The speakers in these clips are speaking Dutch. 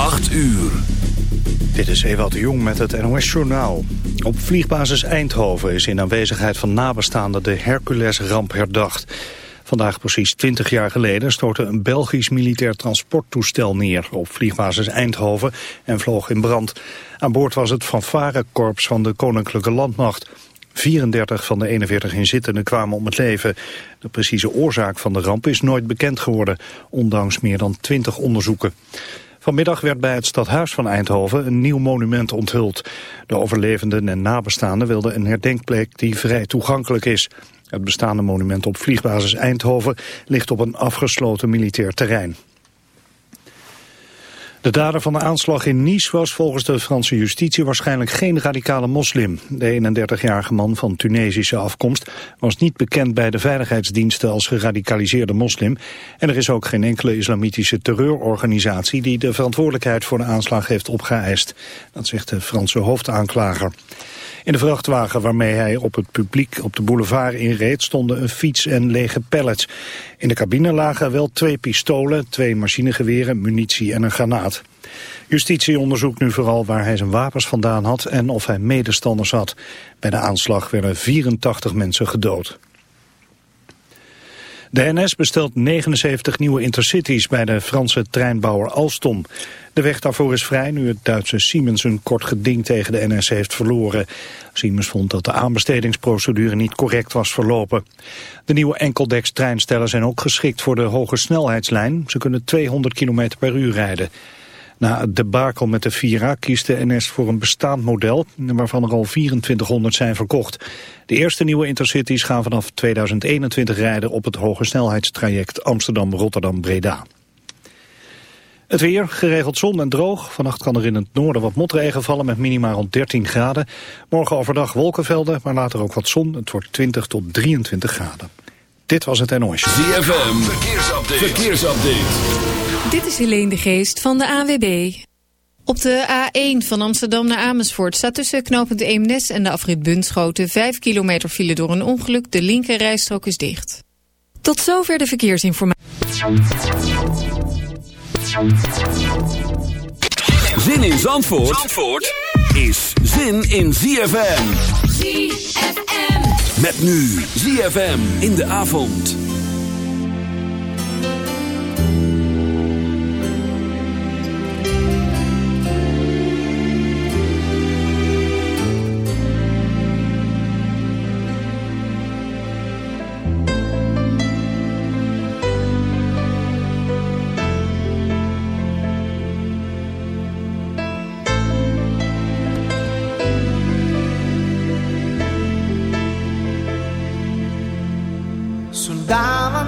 8 uur. Dit is Ewout de Jong met het NOS-journaal. Op vliegbasis Eindhoven is in aanwezigheid van nabestaanden de Hercules-ramp herdacht. Vandaag precies 20 jaar geleden stortte een Belgisch militair transporttoestel neer op vliegbasis Eindhoven en vloog in brand. Aan boord was het fanfarekorps van de Koninklijke Landmacht. 34 van de 41 inzittenden kwamen om het leven. De precieze oorzaak van de ramp is nooit bekend geworden, ondanks meer dan 20 onderzoeken. Vanmiddag werd bij het stadhuis van Eindhoven een nieuw monument onthuld. De overlevenden en nabestaanden wilden een herdenkplek die vrij toegankelijk is. Het bestaande monument op vliegbasis Eindhoven ligt op een afgesloten militair terrein. De dader van de aanslag in Nice was volgens de Franse justitie waarschijnlijk geen radicale moslim. De 31-jarige man van Tunesische afkomst was niet bekend bij de veiligheidsdiensten als geradicaliseerde moslim. En er is ook geen enkele islamitische terreurorganisatie die de verantwoordelijkheid voor de aanslag heeft opgeëist. Dat zegt de Franse hoofdaanklager. In de vrachtwagen waarmee hij op het publiek op de boulevard inreed stonden een fiets en lege pallets. In de cabine lagen wel twee pistolen, twee machinegeweren, munitie en een granaat. Justitie onderzoekt nu vooral waar hij zijn wapens vandaan had en of hij medestanders had. Bij de aanslag werden 84 mensen gedood. De NS bestelt 79 nieuwe intercities bij de Franse treinbouwer Alstom. De weg daarvoor is vrij nu het Duitse Siemens een kort geding tegen de NS heeft verloren. Siemens vond dat de aanbestedingsprocedure niet correct was verlopen. De nieuwe enkeldekstreinstellen zijn ook geschikt voor de hoge snelheidslijn. Ze kunnen 200 km per uur rijden. Na het debakel met de Vira kiest de NS voor een bestaand model... waarvan er al 2400 zijn verkocht. De eerste nieuwe intercities gaan vanaf 2021 rijden... op het hoge snelheidstraject Amsterdam-Rotterdam-Breda. Het weer, geregeld zon en droog. Vannacht kan er in het noorden wat motregen vallen met minimaal rond 13 graden. Morgen overdag wolkenvelden, maar later ook wat zon. Het wordt 20 tot 23 graden. Dit was het NOS. ZFM, verkeersupdate. verkeersupdate. Dit is Helene de Geest van de AWB. Op de A1 van Amsterdam naar Amersfoort staat tussen knooppunt Eemnes en de afrit Bunschoten 5 kilometer file door een ongeluk. De linker rijstrook is dicht. Tot zover de verkeersinformatie. Zin in Zandvoort, Zandvoort is zin in ZFM. ZFM. Met nu ZFM in de avond.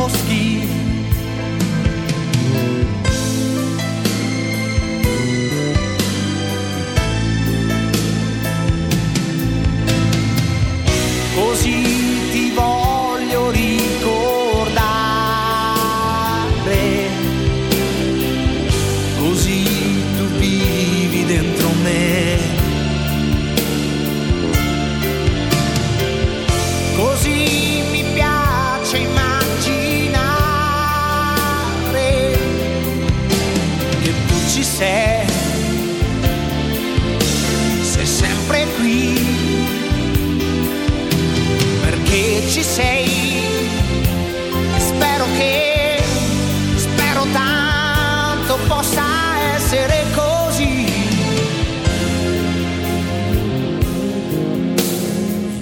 foschi. Così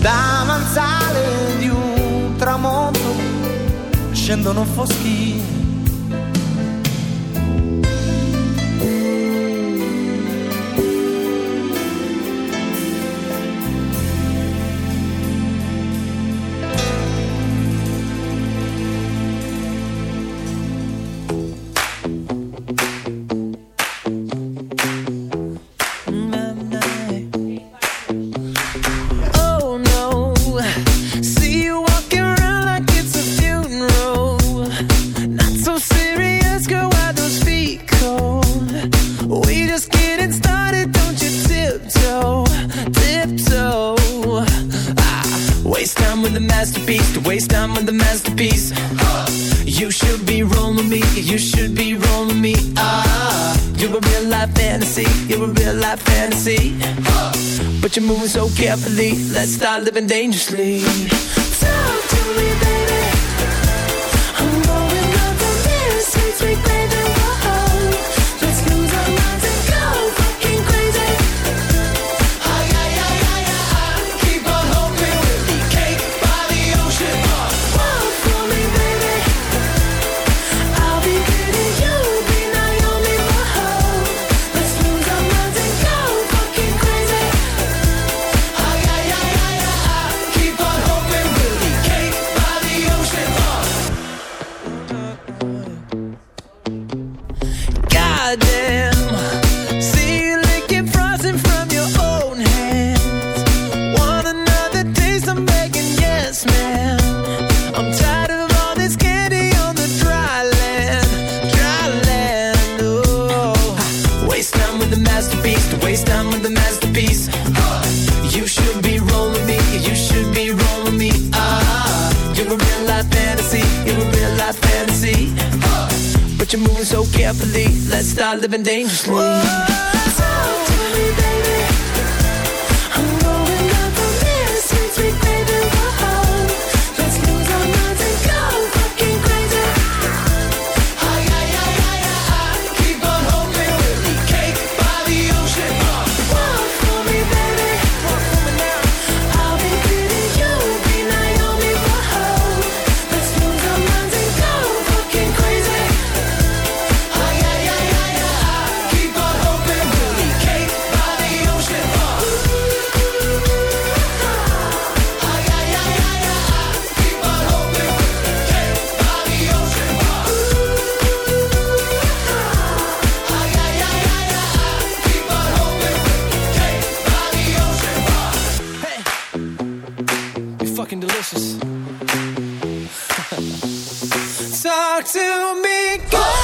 da avanzale di un tramonto scendono foschi just. talk to me. Go.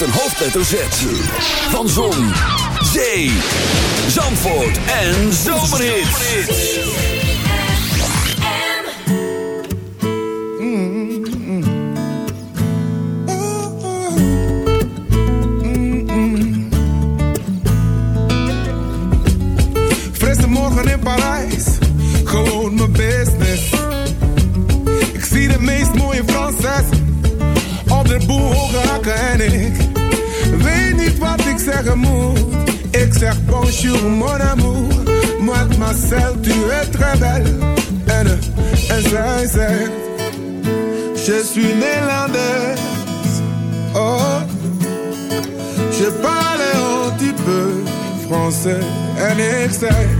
met een hoofdletter Van Zon, Zee, Zandvoort en Zomerhit. Mm Frisse morgen in Parijs, gewoon mijn business. Ik zie de meest mooie Franses, op de boel hoge hakken en ik amour, exerpant sur mon amour. Moi, Marcel, tu es très belle, haine insincère. Je suis néerlandaise, oh, je parle un petit peu français, un.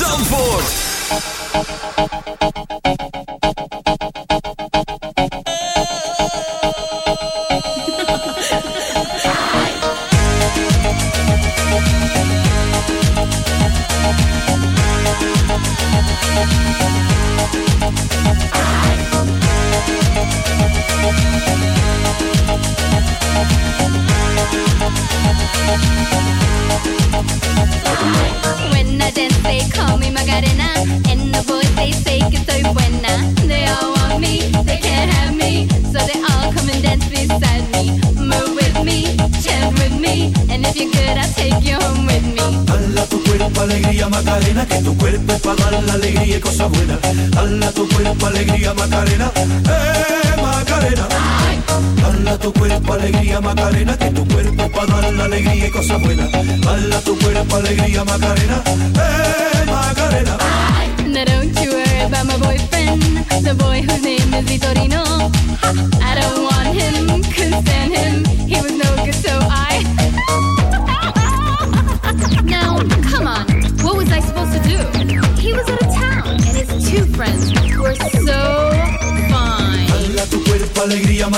Zandvoort. cosa buena. Dala tu cuerpo, alegría, Macarena. Eh, Macarena. Now don't you worry about my boyfriend, the boy whose name is Vitorino. I don't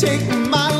Take my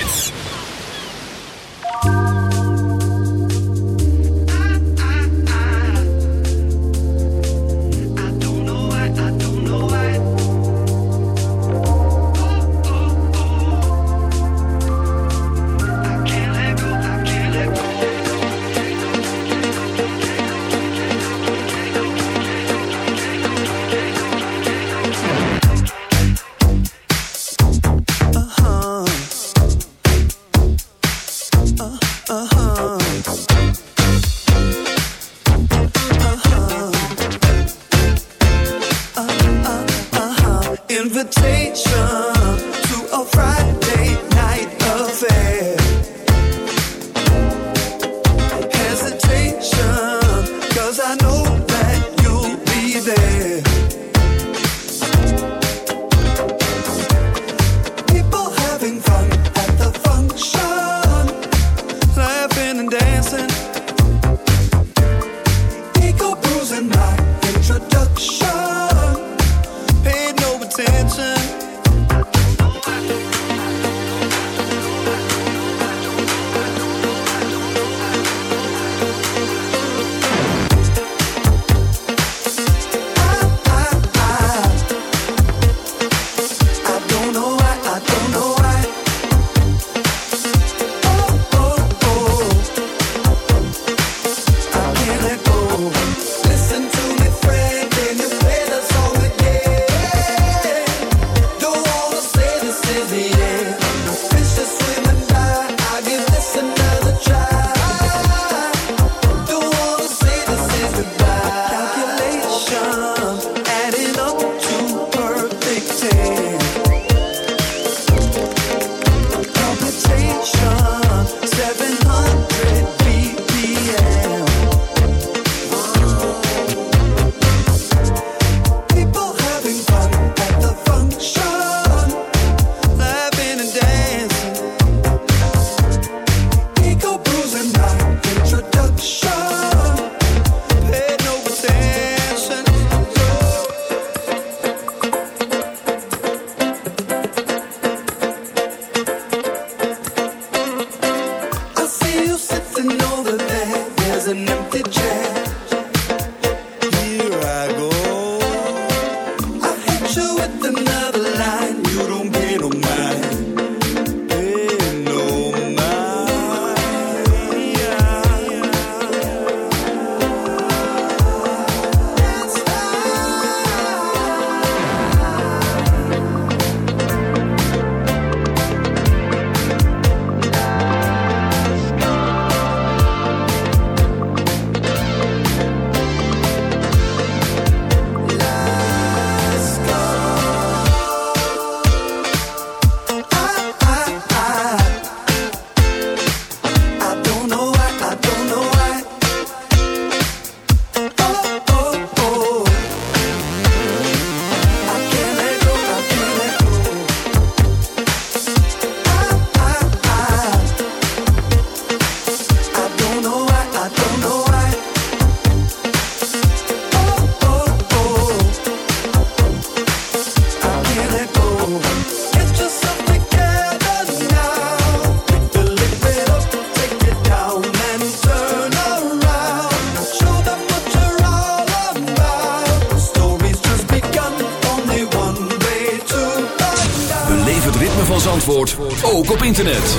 het ritme van Zandvoort ook op internet.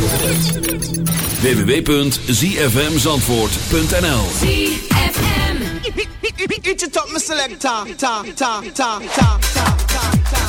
www.zfmzandvoort.nl ZFM It's your top, selector. ta, ta, ta, ta, ta, ta, ta.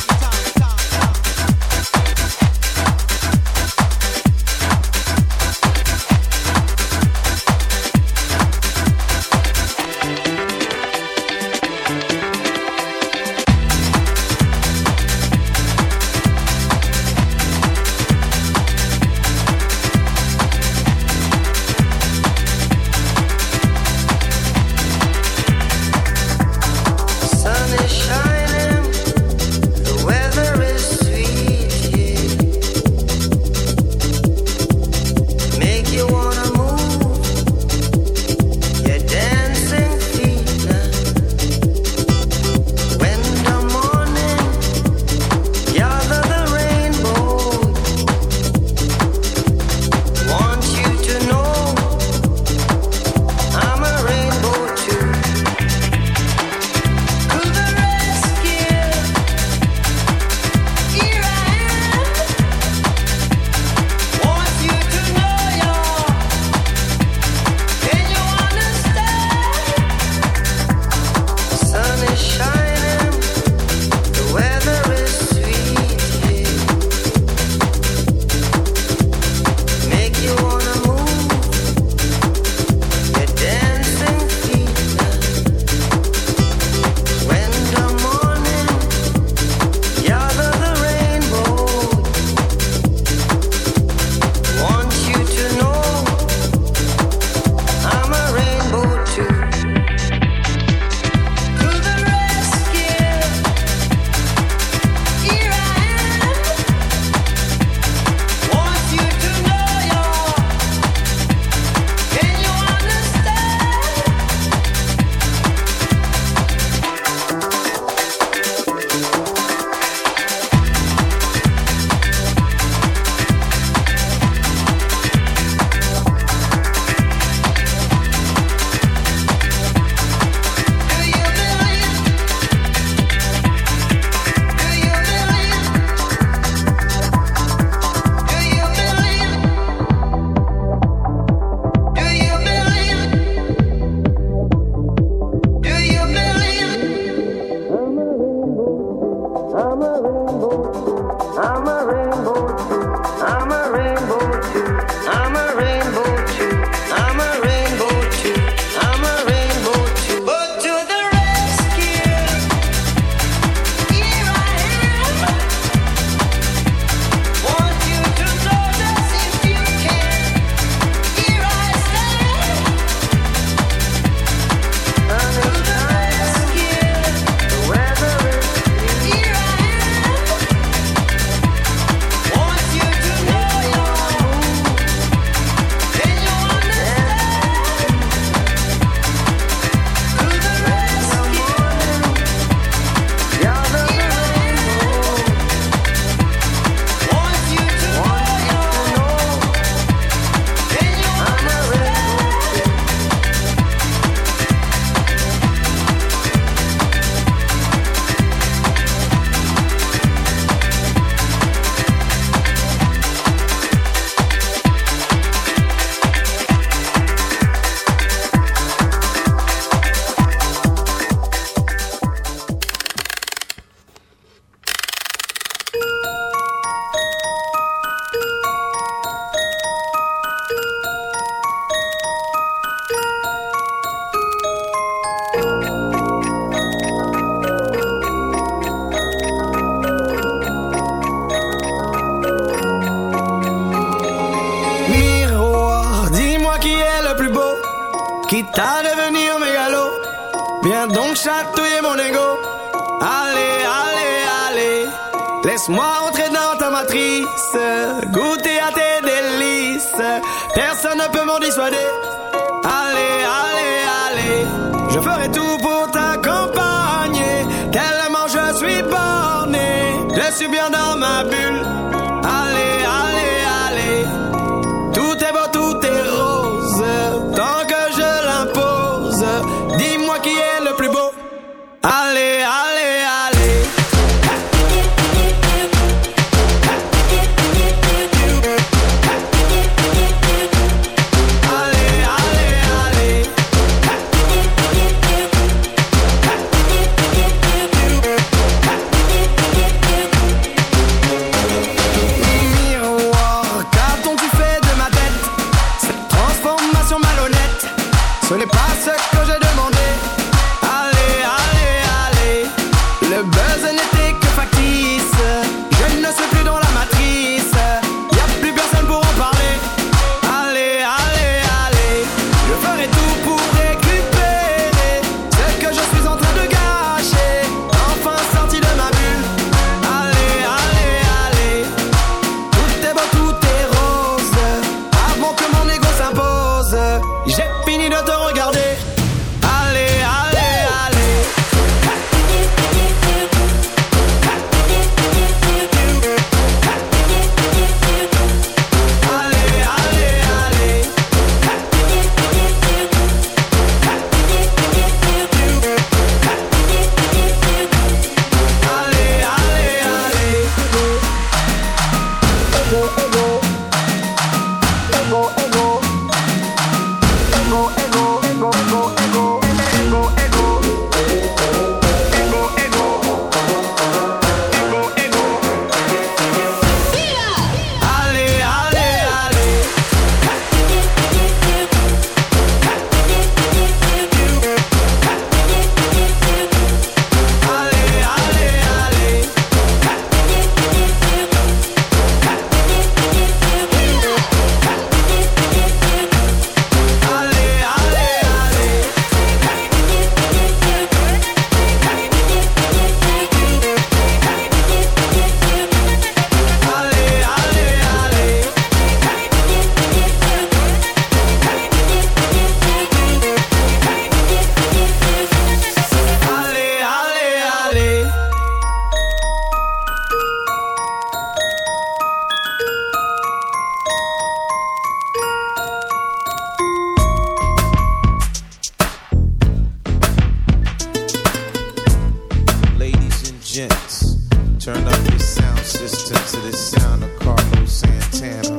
to the sound of Carlos Santana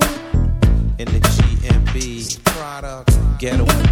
in the GMB. Product. Ghetto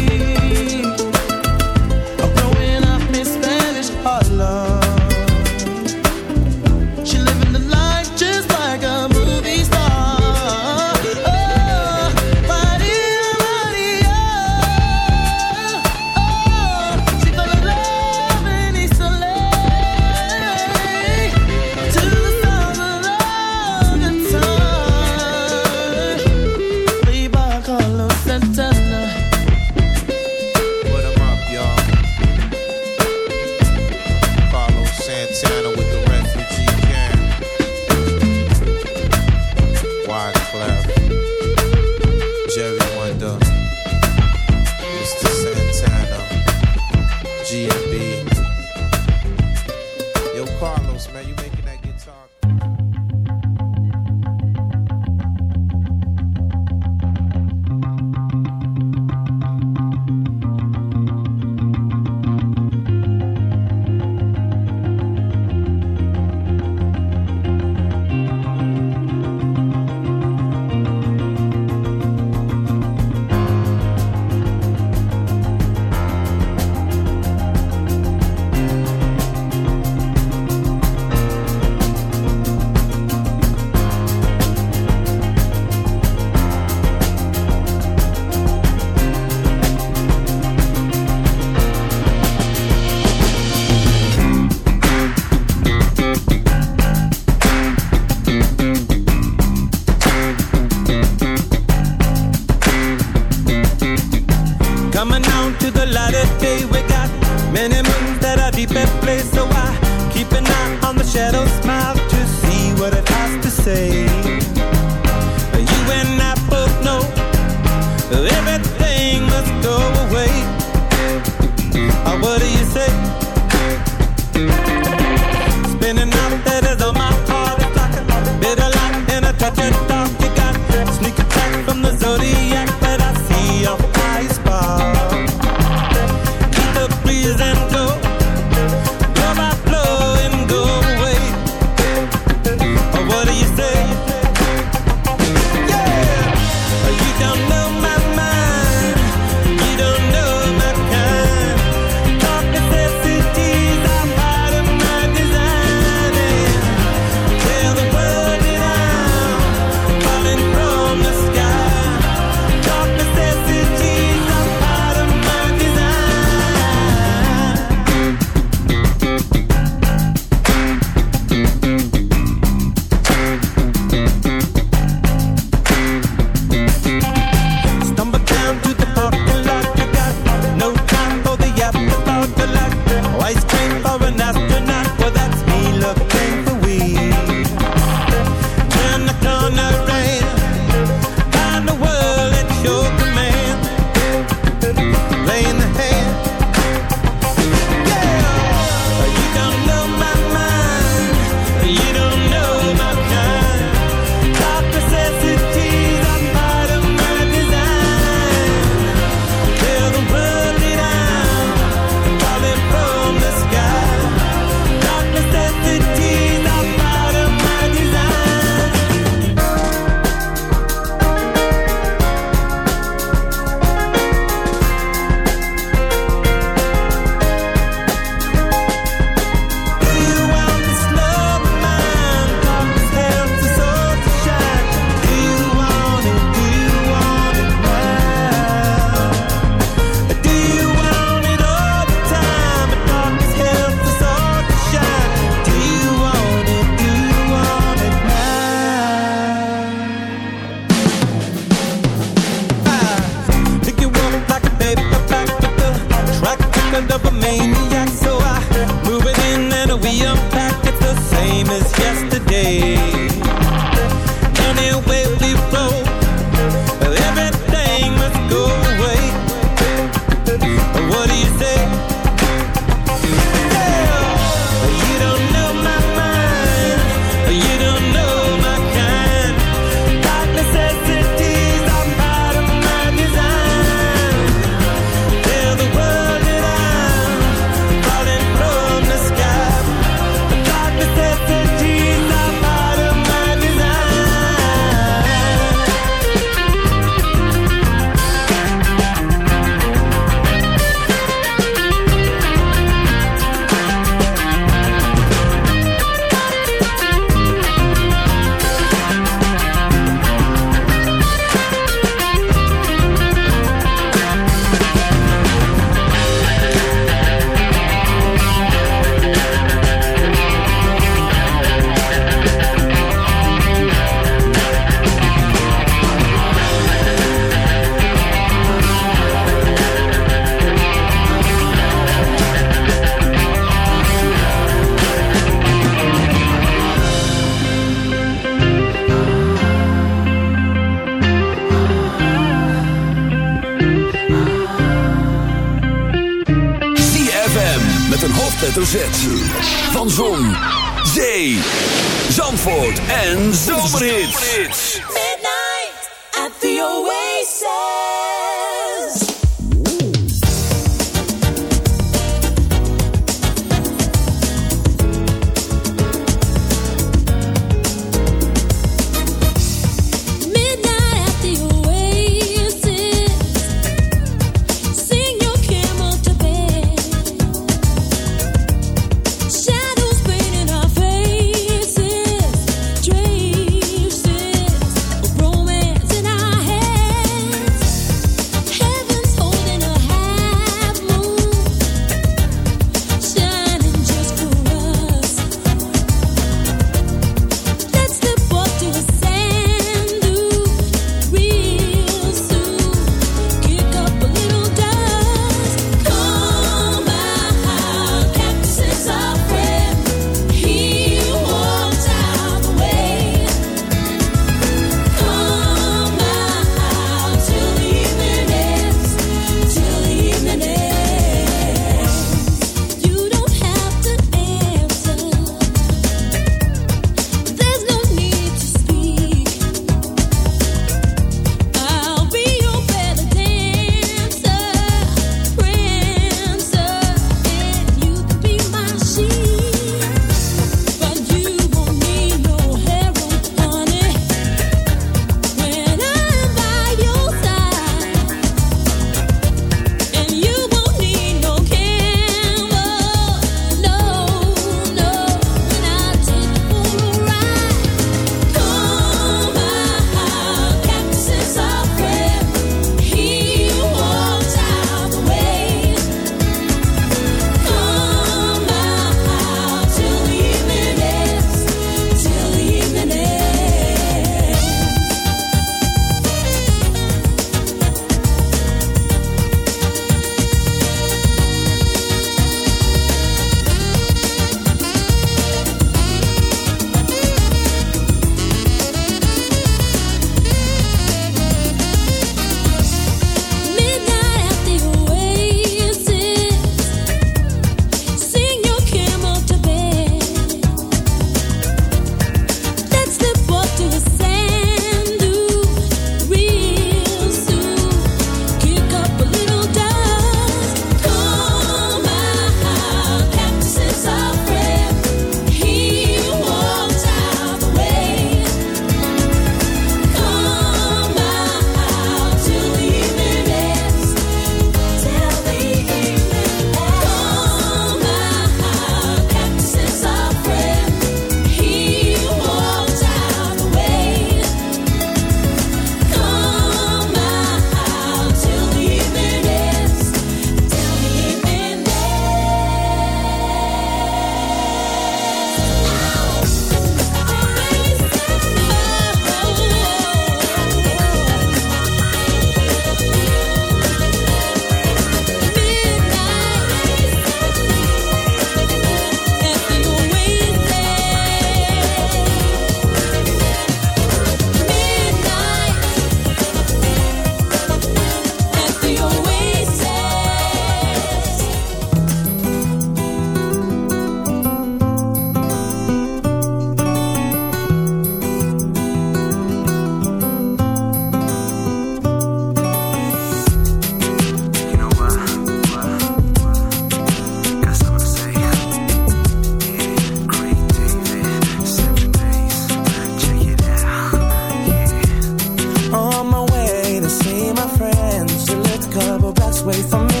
wait for me.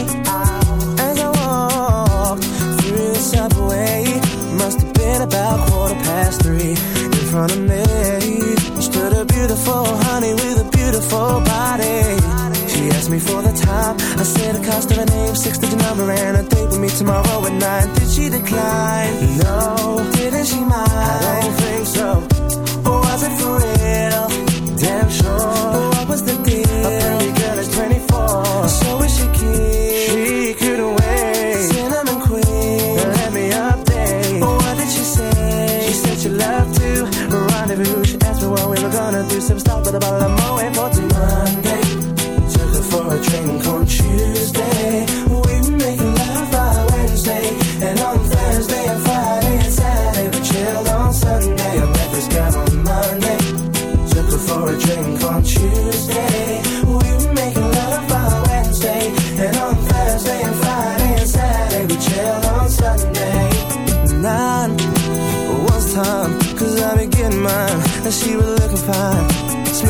As I walk through the subway, must have been about quarter past three. In front of me stood a beautiful honey with a beautiful body. She asked me for the time. I said the cost of her name, six digit number, and a date with me tomorrow at nine. Did she decline? No, didn't she mind? I don't think so. Was it for real? Damn sure the bottom